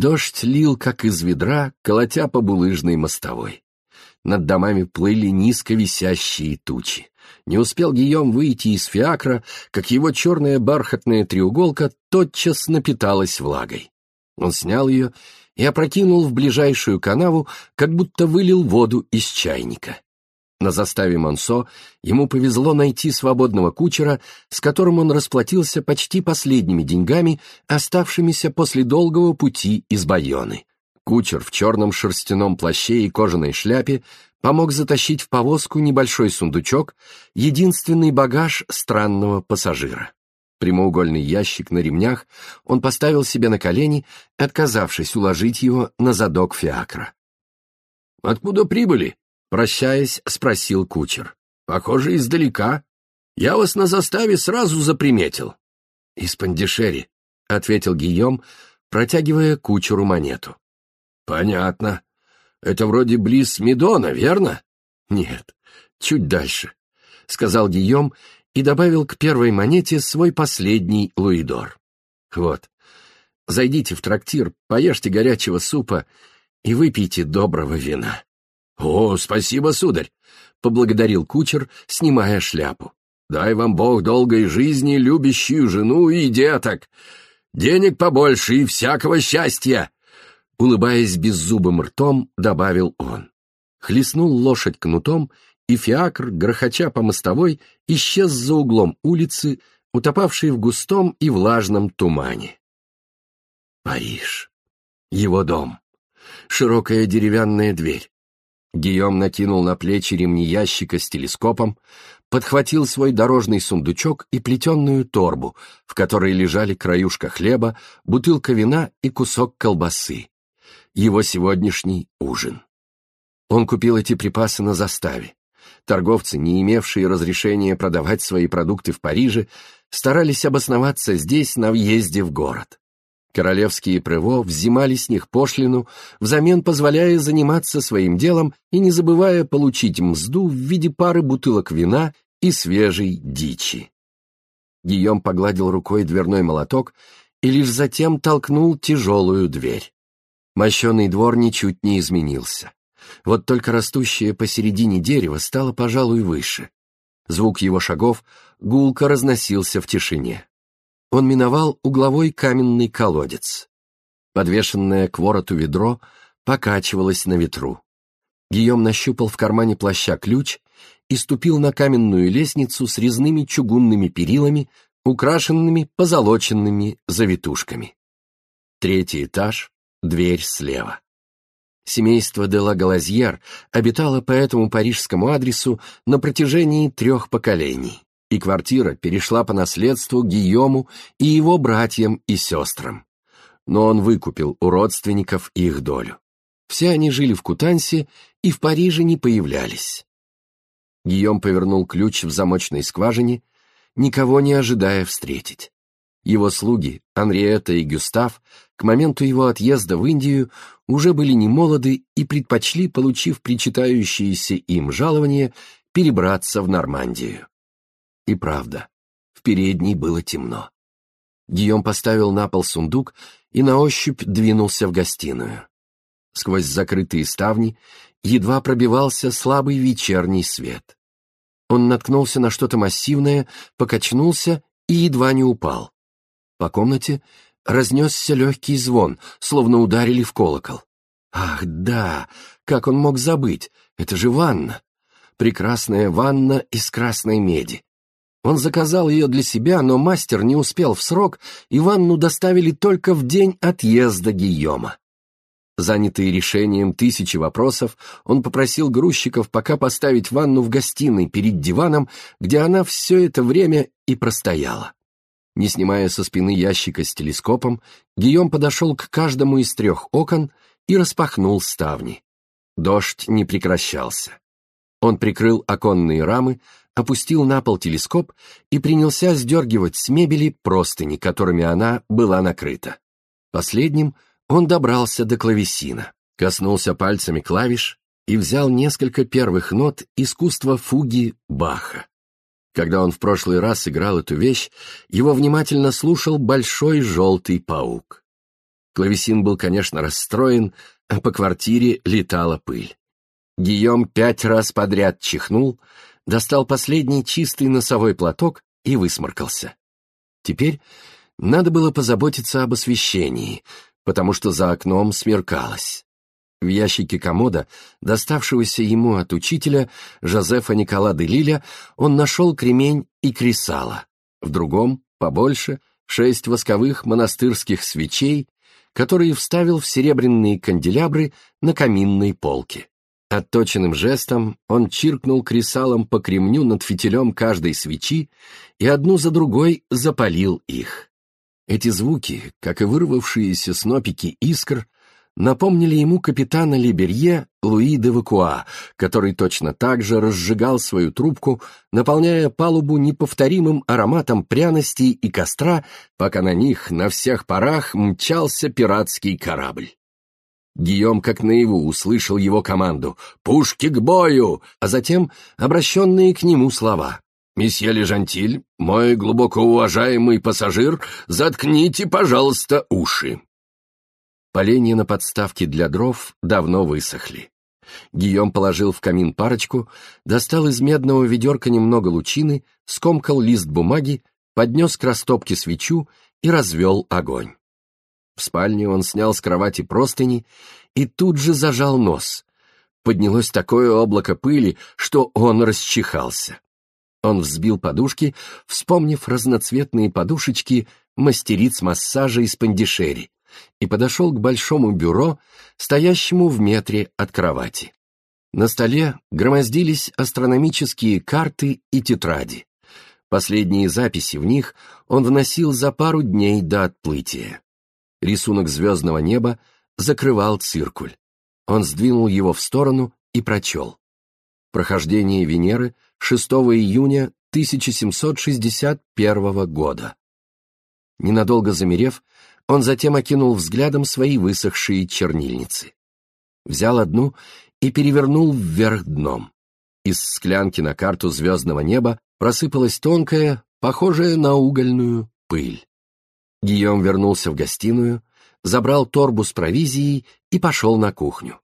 Дождь лил, как из ведра, колотя по булыжной мостовой. Над домами плыли низко висящие тучи. Не успел Гийом выйти из фиакра, как его черная бархатная треуголка тотчас напиталась влагой. Он снял ее и опрокинул в ближайшую канаву, как будто вылил воду из чайника. На заставе Монсо ему повезло найти свободного кучера, с которым он расплатился почти последними деньгами, оставшимися после долгого пути из Байоны. Кучер в черном шерстяном плаще и кожаной шляпе помог затащить в повозку небольшой сундучок, единственный багаж странного пассажира. Прямоугольный ящик на ремнях он поставил себе на колени, отказавшись уложить его на задок фиакра. «Откуда прибыли?» — прощаясь, спросил кучер. «Похоже, издалека. Я вас на заставе сразу заприметил». «Из Пандишери», — ответил Гийом, протягивая кучеру монету. «Понятно. Это вроде близ Медона, верно?» «Нет, чуть дальше», — сказал Гийом и добавил к первой монете свой последний луидор. «Вот, зайдите в трактир, поешьте горячего супа и выпейте доброго вина». «О, спасибо, сударь!» — поблагодарил кучер, снимая шляпу. «Дай вам Бог долгой жизни, любящую жену и деток! Денег побольше и всякого счастья!» Улыбаясь беззубым ртом, добавил он. Хлестнул лошадь кнутом, и фиакр, грохоча по мостовой, исчез за углом улицы, утопавший в густом и влажном тумане. Париж. Его дом. Широкая деревянная дверь. Гийом накинул на плечи ремни ящика с телескопом, подхватил свой дорожный сундучок и плетеную торбу, в которой лежали краюшка хлеба, бутылка вина и кусок колбасы его сегодняшний ужин. Он купил эти припасы на заставе. Торговцы, не имевшие разрешения продавать свои продукты в Париже, старались обосноваться здесь на въезде в город. Королевские прево взимали с них пошлину, взамен позволяя заниматься своим делом и не забывая получить мзду в виде пары бутылок вина и свежей дичи. Гийом погладил рукой дверной молоток и лишь затем толкнул тяжелую дверь. Мощеный двор ничуть не изменился. Вот только растущее посередине дерево стало, пожалуй, выше. Звук его шагов гулко разносился в тишине. Он миновал угловой каменный колодец. Подвешенное к вороту ведро покачивалось на ветру. Гийом нащупал в кармане плаща ключ и ступил на каменную лестницу с резными чугунными перилами, украшенными позолоченными завитушками. Третий этаж, Дверь слева. Семейство де ла Галазьер обитало по этому парижскому адресу на протяжении трех поколений, и квартира перешла по наследству Гийому и его братьям и сестрам. Но он выкупил у родственников их долю. Все они жили в Кутансе и в Париже не появлялись. Гийом повернул ключ в замочной скважине, никого не ожидая встретить. Его слуги, Анриета и Гюстав, к моменту его отъезда в Индию уже были немолоды и предпочли, получив причитающееся им жалование, перебраться в Нормандию. И правда, в передней было темно. Гийом поставил на пол сундук и на ощупь двинулся в гостиную. Сквозь закрытые ставни едва пробивался слабый вечерний свет. Он наткнулся на что-то массивное, покачнулся и едва не упал. По комнате разнесся легкий звон, словно ударили в колокол. Ах, да, как он мог забыть, это же ванна. Прекрасная ванна из красной меди. Он заказал ее для себя, но мастер не успел в срок, и ванну доставили только в день отъезда Гийома. Занятый решением тысячи вопросов, он попросил грузчиков пока поставить ванну в гостиной перед диваном, где она все это время и простояла. Не снимая со спины ящика с телескопом, Гийом подошел к каждому из трех окон и распахнул ставни. Дождь не прекращался. Он прикрыл оконные рамы, опустил на пол телескоп и принялся сдергивать с мебели простыни, которыми она была накрыта. Последним он добрался до клавесина, коснулся пальцами клавиш и взял несколько первых нот искусства фуги Баха. Когда он в прошлый раз играл эту вещь, его внимательно слушал большой желтый паук. Клавесин был, конечно, расстроен, а по квартире летала пыль. Гийом пять раз подряд чихнул, достал последний чистый носовой платок и высморкался. Теперь надо было позаботиться об освещении, потому что за окном смеркалось. В ящике комода, доставшегося ему от учителя Жозефа Никола де Лиля, он нашел кремень и кресало. В другом, побольше, шесть восковых монастырских свечей, которые вставил в серебряные канделябры на каминной полке. Отточенным жестом он чиркнул кресалом по кремню над фитилем каждой свечи и одну за другой запалил их. Эти звуки, как и вырвавшиеся снопики искр, напомнили ему капитана Либерье Луи де Вакуа, который точно так же разжигал свою трубку, наполняя палубу неповторимым ароматом пряностей и костра, пока на них на всех парах мчался пиратский корабль. Гийом как наяву услышал его команду «Пушки к бою!», а затем обращенные к нему слова «Месье Лежантиль, мой глубоко уважаемый пассажир, заткните, пожалуйста, уши». Поленья на подставке для дров давно высохли. Гийом положил в камин парочку, достал из медного ведерка немного лучины, скомкал лист бумаги, поднес к растопке свечу и развел огонь. В спальне он снял с кровати простыни и тут же зажал нос. Поднялось такое облако пыли, что он расчихался. Он взбил подушки, вспомнив разноцветные подушечки мастериц массажа из пандишери, и подошел к большому бюро, стоящему в метре от кровати. На столе громоздились астрономические карты и тетради. Последние записи в них он вносил за пару дней до отплытия. Рисунок звездного неба закрывал циркуль. Он сдвинул его в сторону и прочел. Прохождение Венеры 6 июня 1761 года. Ненадолго замерев, он затем окинул взглядом свои высохшие чернильницы. Взял одну и перевернул вверх дном. Из склянки на карту звездного неба просыпалась тонкая, похожая на угольную, пыль. Гийом вернулся в гостиную, забрал торбу с провизией и пошел на кухню.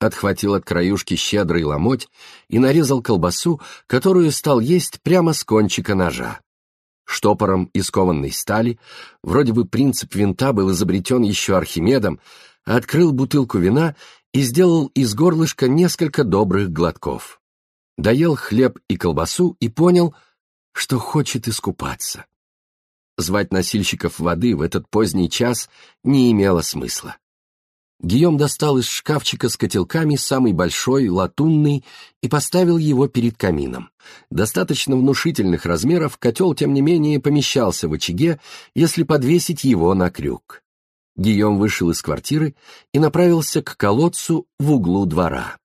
Отхватил от краюшки щедрый ломоть и нарезал колбасу, которую стал есть прямо с кончика ножа штопором из кованной стали, вроде бы принцип винта был изобретен еще Архимедом, открыл бутылку вина и сделал из горлышка несколько добрых глотков. Доел хлеб и колбасу и понял, что хочет искупаться. Звать носильщиков воды в этот поздний час не имело смысла. Гийом достал из шкафчика с котелками самый большой, латунный, и поставил его перед камином. Достаточно внушительных размеров котел, тем не менее, помещался в очаге, если подвесить его на крюк. Гийом вышел из квартиры и направился к колодцу в углу двора.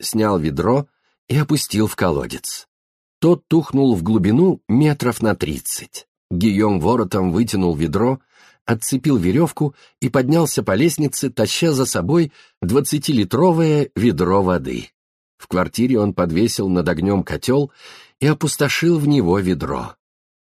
Снял ведро и опустил в колодец. Тот тухнул в глубину метров на тридцать. Гийом воротом вытянул ведро, отцепил веревку и поднялся по лестнице, таща за собой двадцатилитровое ведро воды. В квартире он подвесил над огнем котел и опустошил в него ведро.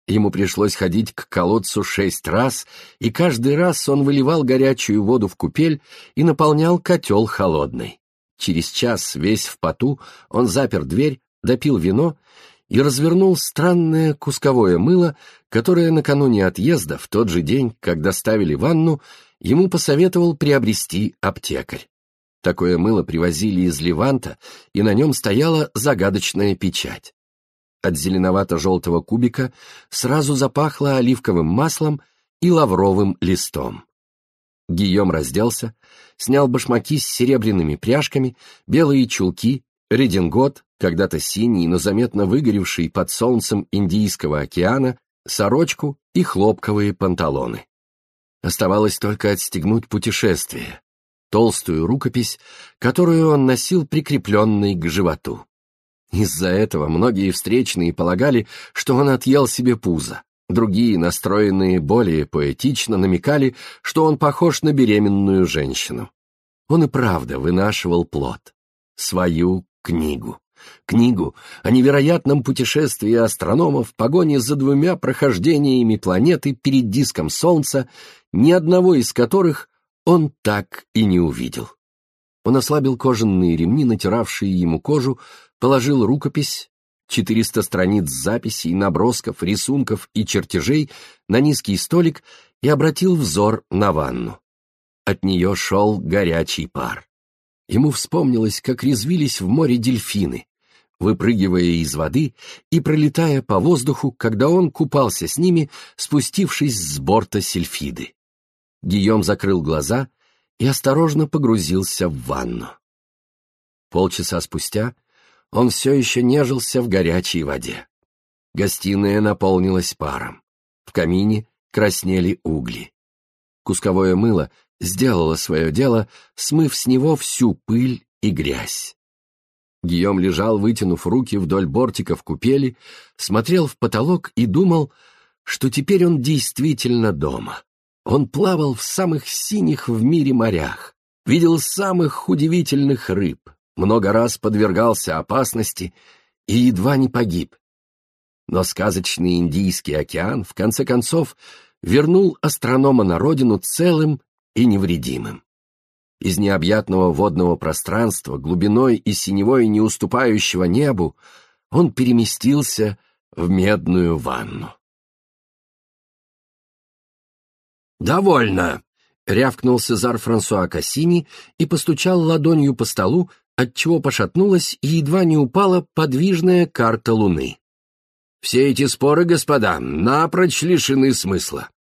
Ему пришлось ходить к колодцу шесть раз, и каждый раз он выливал горячую воду в купель и наполнял котел холодной. Через час, весь в поту, он запер дверь, допил вино и развернул странное кусковое мыло, которое накануне отъезда, в тот же день, когда ставили ванну, ему посоветовал приобрести аптекарь. Такое мыло привозили из Леванта, и на нем стояла загадочная печать. От зеленовато-желтого кубика сразу запахло оливковым маслом и лавровым листом. Гийом разделся, снял башмаки с серебряными пряжками, белые чулки, редингот, когда-то синий, но заметно выгоревший под солнцем Индийского океана, сорочку и хлопковые панталоны. Оставалось только отстегнуть путешествие, толстую рукопись, которую он носил прикрепленной к животу. Из-за этого многие встречные полагали, что он отъел себе пузо. Другие, настроенные более поэтично, намекали, что он похож на беременную женщину. Он и правда вынашивал плод. Свою книгу. Книгу о невероятном путешествии астрономов в погоне за двумя прохождениями планеты перед диском Солнца, ни одного из которых он так и не увидел. Он ослабил кожаные ремни, натиравшие ему кожу, положил рукопись, 400 страниц записей, набросков, рисунков и чертежей на низкий столик и обратил взор на ванну. От нее шел горячий пар. Ему вспомнилось, как резвились в море дельфины, выпрыгивая из воды и пролетая по воздуху, когда он купался с ними, спустившись с борта сельфиды. Гийом закрыл глаза и осторожно погрузился в ванну. Полчаса спустя он все еще нежился в горячей воде. Гостиная наполнилась паром. В камине краснели угли. Кусковое мыло сделало свое дело, смыв с него всю пыль и грязь. Гийом лежал, вытянув руки вдоль бортиков купели, смотрел в потолок и думал, что теперь он действительно дома. Он плавал в самых синих в мире морях, видел самых удивительных рыб, много раз подвергался опасности и едва не погиб. Но сказочный Индийский океан, в конце концов, вернул астронома на родину целым и невредимым. Из необъятного водного пространства, глубиной и синевой не уступающего небу, он переместился в медную ванну. «Довольно!» — рявкнул Сезар Франсуа Кассини и постучал ладонью по столу, отчего пошатнулась и едва не упала подвижная карта Луны. «Все эти споры, господа, напрочь лишены смысла.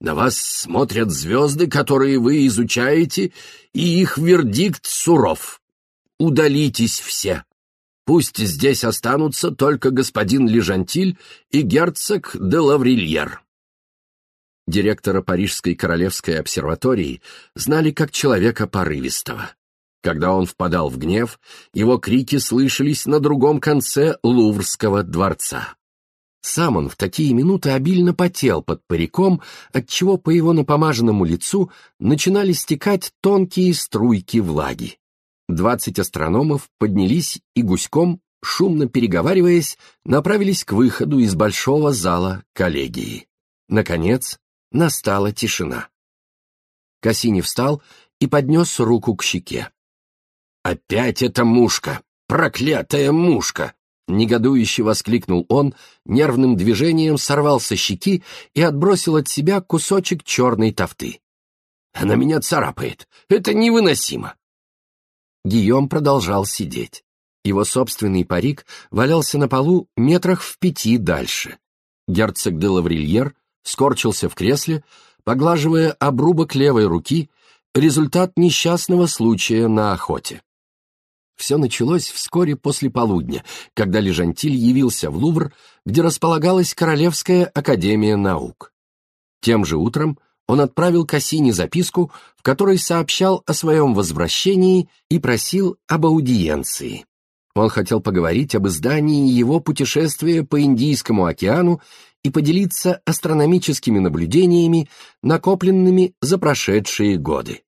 На вас смотрят звезды, которые вы изучаете, и их вердикт суров. Удалитесь все. Пусть здесь останутся только господин Лежантиль и герцог де Лаврильер. Директора Парижской Королевской обсерватории знали как человека порывистого. Когда он впадал в гнев, его крики слышались на другом конце Луврского дворца. Сам он в такие минуты обильно потел под париком, отчего по его напомаженному лицу начинали стекать тонкие струйки влаги. Двадцать астрономов поднялись и гуськом, шумно переговариваясь, направились к выходу из большого зала коллегии. Наконец, настала тишина. Кассини встал и поднес руку к щеке. «Опять эта мушка! Проклятая мушка!» Негодующе воскликнул он, нервным движением сорвал со щеки и отбросил от себя кусочек черной тофты. «Она меня царапает! Это невыносимо!» Гийом продолжал сидеть. Его собственный парик валялся на полу метрах в пяти дальше. Герцог де Лаврильер скорчился в кресле, поглаживая обрубок левой руки, результат несчастного случая на охоте. Все началось вскоре после полудня, когда Лежантиль явился в Лувр, где располагалась Королевская академия наук. Тем же утром он отправил Кассини записку, в которой сообщал о своем возвращении и просил об аудиенции. Он хотел поговорить об издании его путешествия по Индийскому океану и поделиться астрономическими наблюдениями, накопленными за прошедшие годы.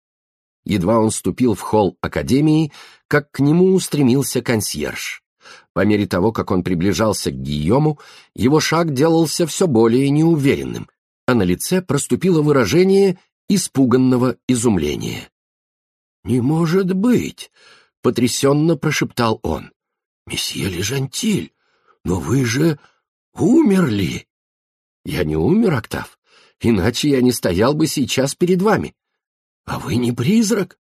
Едва он ступил в холл Академии, как к нему устремился консьерж. По мере того, как он приближался к Гийому, его шаг делался все более неуверенным, а на лице проступило выражение испуганного изумления. «Не может быть!» — потрясенно прошептал он. «Месье Лежантиль, но вы же умерли!» «Я не умер, Октав, иначе я не стоял бы сейчас перед вами. А вы не призрак?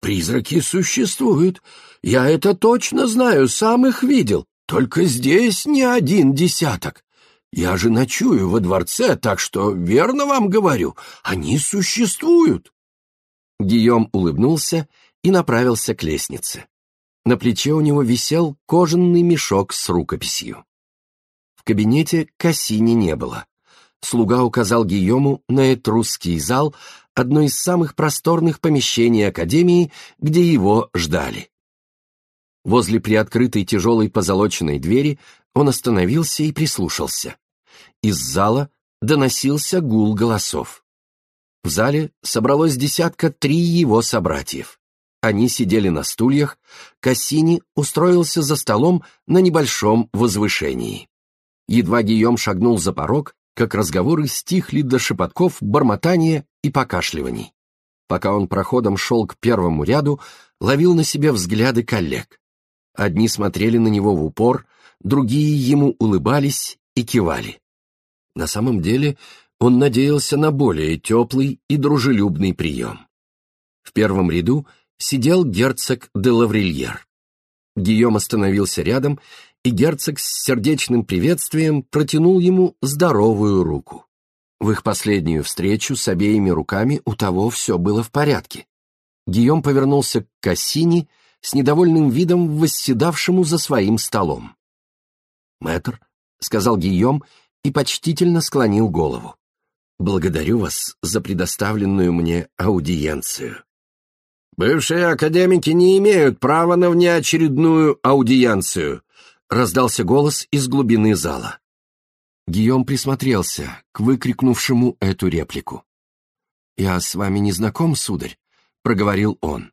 Призраки существуют. Я это точно знаю, сам их видел. Только здесь не один десяток. Я же ночую во дворце, так что, верно вам говорю, они существуют. Гийом улыбнулся и направился к лестнице. На плече у него висел кожаный мешок с рукописью. В кабинете Кассини не было. Слуга указал Гийому на этрусский зал, одно из самых просторных помещений Академии, где его ждали. Возле приоткрытой тяжелой позолоченной двери он остановился и прислушался. Из зала доносился гул голосов. В зале собралось десятка три его собратьев. Они сидели на стульях, Кассини устроился за столом на небольшом возвышении. Едва Гийом шагнул за порог, как разговоры стихли до шепотков, бормотания и покашливаний. пока он проходом шел к первому ряду, ловил на себе взгляды коллег. Одни смотрели на него в упор, другие ему улыбались и кивали. На самом деле он надеялся на более теплый и дружелюбный прием. В первом ряду сидел герцог де Лаврильер. Гийом остановился рядом, и герцог с сердечным приветствием протянул ему здоровую руку. В их последнюю встречу с обеими руками у того все было в порядке. Гийом повернулся к Кассини с недовольным видом восседавшему за своим столом. «Мэтр», — сказал Гийом и почтительно склонил голову, — «благодарю вас за предоставленную мне аудиенцию». «Бывшие академики не имеют права на внеочередную аудиенцию», — раздался голос из глубины зала. Гийом присмотрелся к выкрикнувшему эту реплику. «Я с вами не знаком, сударь», — проговорил он.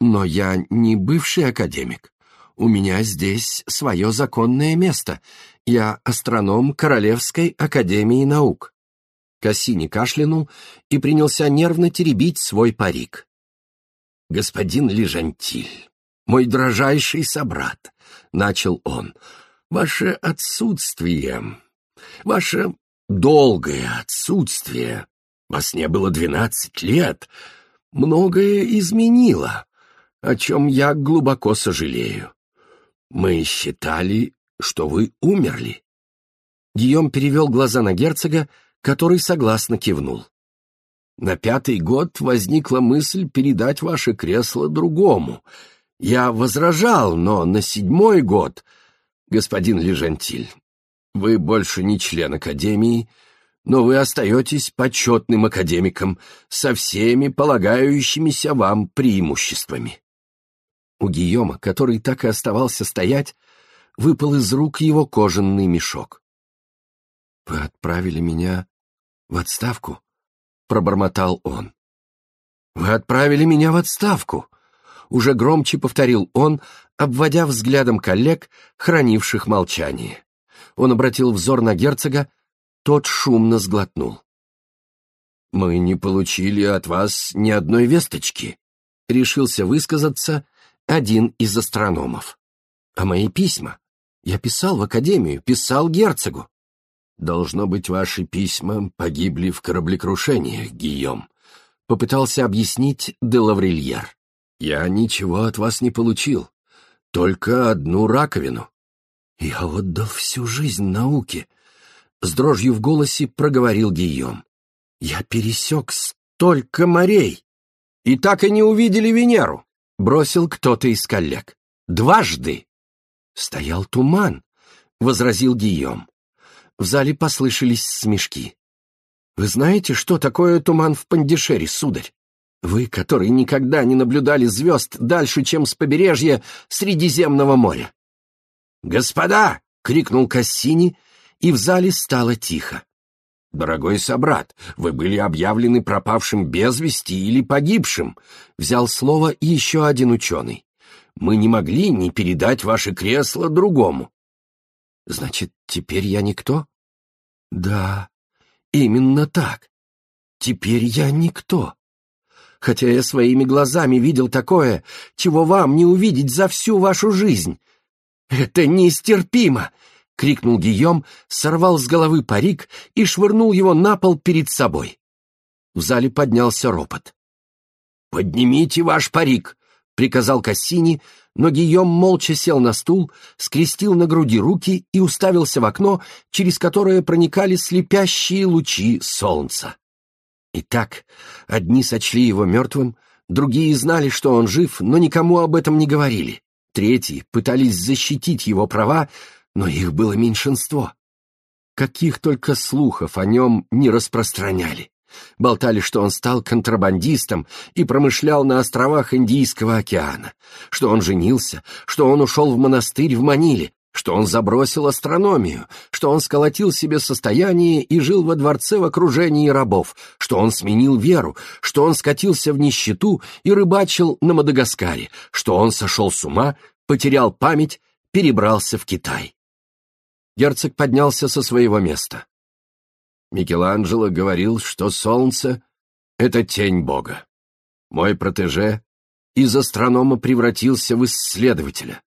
«Но я не бывший академик. У меня здесь свое законное место. Я астроном Королевской академии наук». Кассини кашлянул и принялся нервно теребить свой парик. «Господин Лежантиль, мой дрожайший собрат», — начал он, — «ваше отсутствие Ваше долгое отсутствие, вас не было двенадцать лет, многое изменило, о чем я глубоко сожалею. Мы считали, что вы умерли. Гийом перевел глаза на герцога, который согласно кивнул. На пятый год возникла мысль передать ваше кресло другому. Я возражал, но на седьмой год... Господин Лежантиль, вы больше не член Академии, но вы остаетесь почетным академиком со всеми полагающимися вам преимуществами. У Гийома, который так и оставался стоять, выпал из рук его кожаный мешок. «Вы отправили меня в отставку?» — пробормотал он. «Вы отправили меня в отставку!» — уже громче повторил он, обводя взглядом коллег, хранивших молчание. Он обратил взор на герцога, тот шумно сглотнул. «Мы не получили от вас ни одной весточки», — решился высказаться один из астрономов. «А мои письма? Я писал в академию, писал герцогу». «Должно быть, ваши письма погибли в кораблекрушении, Гийом», — попытался объяснить де Лаврильер. «Я ничего от вас не получил, только одну раковину. «Я отдал всю жизнь науке», — с дрожью в голосе проговорил Гийом. «Я пересек столько морей!» «И так и не увидели Венеру!» — бросил кто-то из коллег. «Дважды!» «Стоял туман», — возразил Гийом. В зале послышались смешки. «Вы знаете, что такое туман в Пандишере, сударь? Вы, который никогда не наблюдали звезд дальше, чем с побережья Средиземного моря. «Господа!» — крикнул Кассини, и в зале стало тихо. «Дорогой собрат, вы были объявлены пропавшим без вести или погибшим», — взял слово еще один ученый. «Мы не могли не передать ваше кресло другому». «Значит, теперь я никто?» «Да, именно так. Теперь я никто. Хотя я своими глазами видел такое, чего вам не увидеть за всю вашу жизнь. «Это нестерпимо!» — крикнул Гийом, сорвал с головы парик и швырнул его на пол перед собой. В зале поднялся ропот. «Поднимите ваш парик!» — приказал Кассини, но Гийом молча сел на стул, скрестил на груди руки и уставился в окно, через которое проникали слепящие лучи солнца. Итак, одни сочли его мертвым, другие знали, что он жив, но никому об этом не говорили. Третьи пытались защитить его права, но их было меньшинство. Каких только слухов о нем не распространяли. Болтали, что он стал контрабандистом и промышлял на островах Индийского океана, что он женился, что он ушел в монастырь в Маниле, что он забросил астрономию, что он сколотил себе состояние и жил во дворце в окружении рабов, что он сменил веру, что он скатился в нищету и рыбачил на Мадагаскаре, что он сошел с ума, потерял память, перебрался в Китай. Герцог поднялся со своего места. Микеланджело говорил, что солнце — это тень Бога. Мой протеже из астронома превратился в исследователя,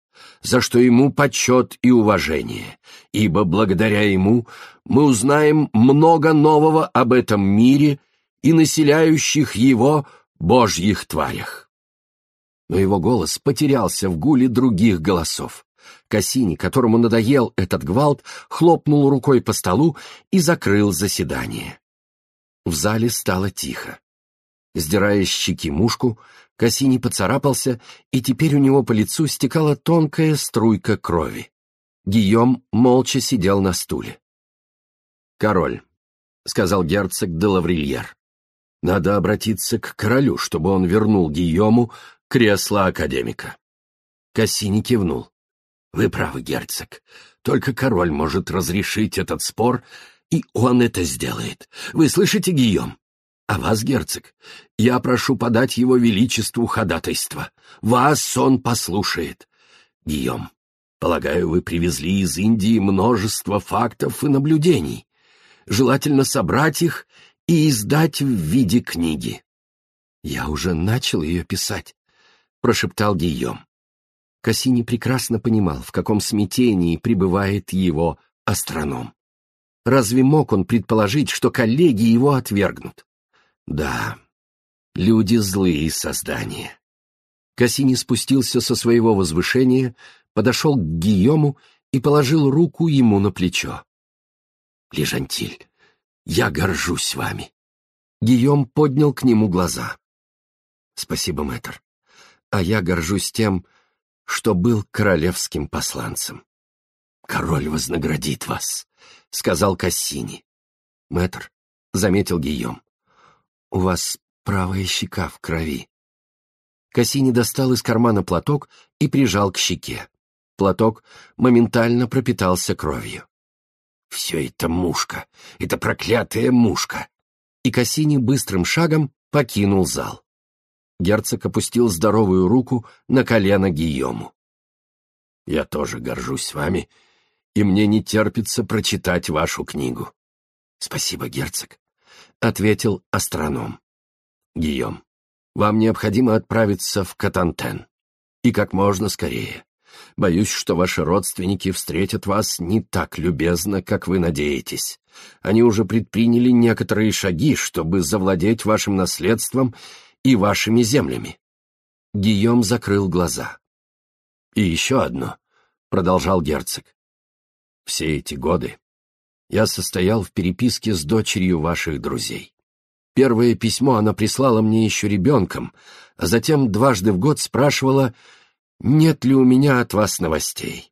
за что ему почет и уважение, ибо благодаря ему мы узнаем много нового об этом мире и населяющих его божьих тварях. Но его голос потерялся в гуле других голосов. Кассини, которому надоел этот гвалт, хлопнул рукой по столу и закрыл заседание. В зале стало тихо. Сдирая щеки мушку, Кассини поцарапался, и теперь у него по лицу стекала тонкая струйка крови. Гийом молча сидел на стуле. «Король», — сказал герцог де Лаврильер, — «надо обратиться к королю, чтобы он вернул Гийому кресло академика». Кассини кивнул. «Вы правы, герцог. Только король может разрешить этот спор, и он это сделает. Вы слышите, Гийом? А вас, герцог, я прошу подать его величеству ходатайство. Вас он послушает. Гийом, полагаю, вы привезли из Индии множество фактов и наблюдений. Желательно собрать их и издать в виде книги. Я уже начал ее писать, — прошептал Гийом. Кассини прекрасно понимал, в каком смятении пребывает его астроном. Разве мог он предположить, что коллеги его отвергнут? Да, люди злые создания. Кассини спустился со своего возвышения, подошел к Гийому и положил руку ему на плечо. «Лежантиль, я горжусь вами». Гийом поднял к нему глаза. «Спасибо, мэтр. А я горжусь тем, что был королевским посланцем. «Король вознаградит вас», — сказал Кассини. «Мэтр», — заметил Гийом, — «у вас правая щека в крови». Кассини достал из кармана платок и прижал к щеке. Платок моментально пропитался кровью. «Все это мушка! Это проклятая мушка!» И Кассини быстрым шагом покинул зал. Герцог опустил здоровую руку на колено Гийому. «Я тоже горжусь вами, и мне не терпится прочитать вашу книгу». «Спасибо, герцог», — ответил астроном. «Гийом, вам необходимо отправиться в Катантен, и как можно скорее. Боюсь, что ваши родственники встретят вас не так любезно, как вы надеетесь. Они уже предприняли некоторые шаги, чтобы завладеть вашим наследством и вашими землями. Гийом закрыл глаза. «И еще одно», — продолжал герцог. «Все эти годы я состоял в переписке с дочерью ваших друзей. Первое письмо она прислала мне еще ребенком, а затем дважды в год спрашивала, нет ли у меня от вас новостей.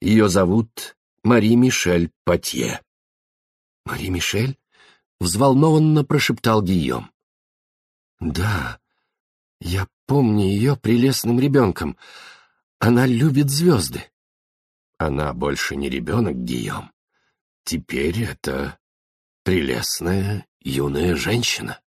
Ее зовут Мари Мишель Патье». «Мари Мишель?» — взволнованно прошептал Гийом. Да, я помню ее прелестным ребенком. Она любит звезды. Она больше не ребенок, Гийом. Теперь это прелестная юная женщина.